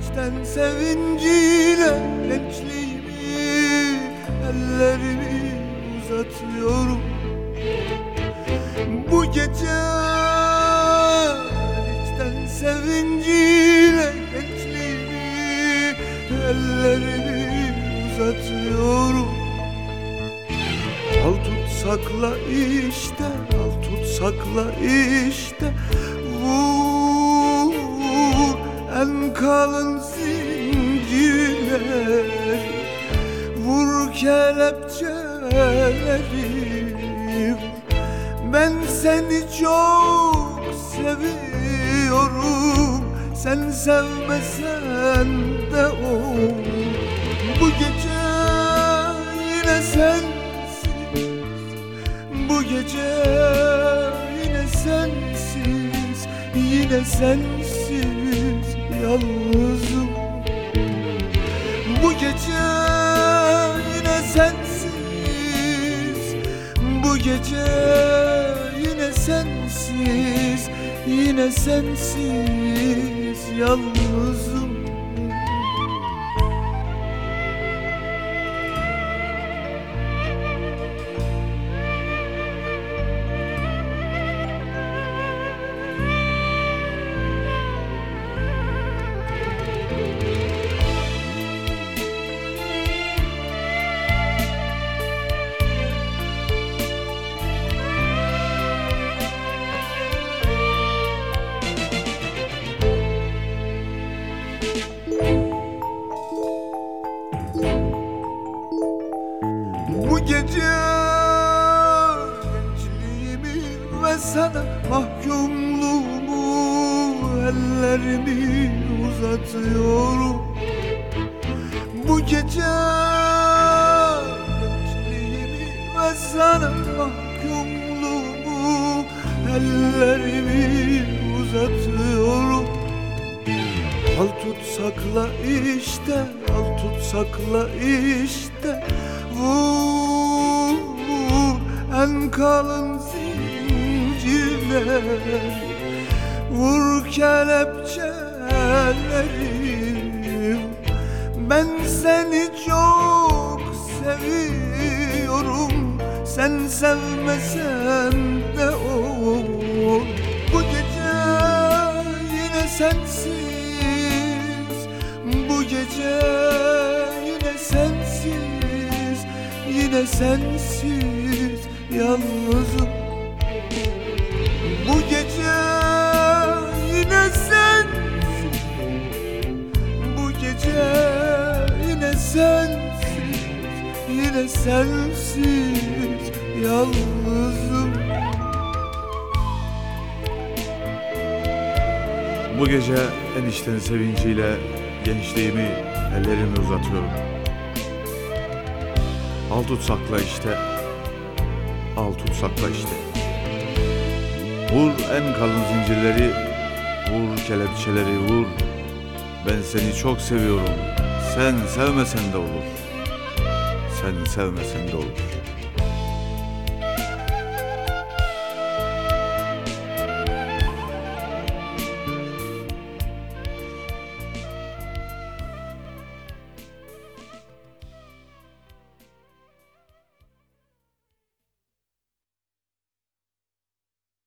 İçten sevinciyle gençliğimi ellerimi uzatıyorum. Bu gece Al tut sakla işte, al tut sakla işte. Vur en kalın zincirleri. Vur kelepçeleri. Ben seni çok seviyorum. Sen sevmesen de olur. Bu gece yine bu gece yine sensiz, yine sensiz yalnızım. Bu gece yine sensiz, bu gece yine sensiz, yine sensiz yalnızım gece. Gençliğimi ve sana mahkumluğumu ellerimi uzatıyorum. Bu gece gençliğimi ve sana mahkumluğumu ellerimi uzatıyorum. Al tut sakla işte, al tut sakla işte kalın zincirler Vur kelepçeleri Ben seni çok seviyorum Sen sevmesen de olur. Bu gece yine sensiz Bu gece yine sensiz Yine sensiz yalnızım Bu gece yine sensiz Bu gece yine sensiz Yine sensiz yalnızım Bu gece eniştenin sevinciyle gençliğimi ellerimi uzatıyorum. Al tut sakla işte. Al tut sakla işte. Vur en kalın zincirleri, vur kelepçeleri vur. Ben seni çok seviyorum. Sen sevmesen de olur. Sen sevmesen de olur.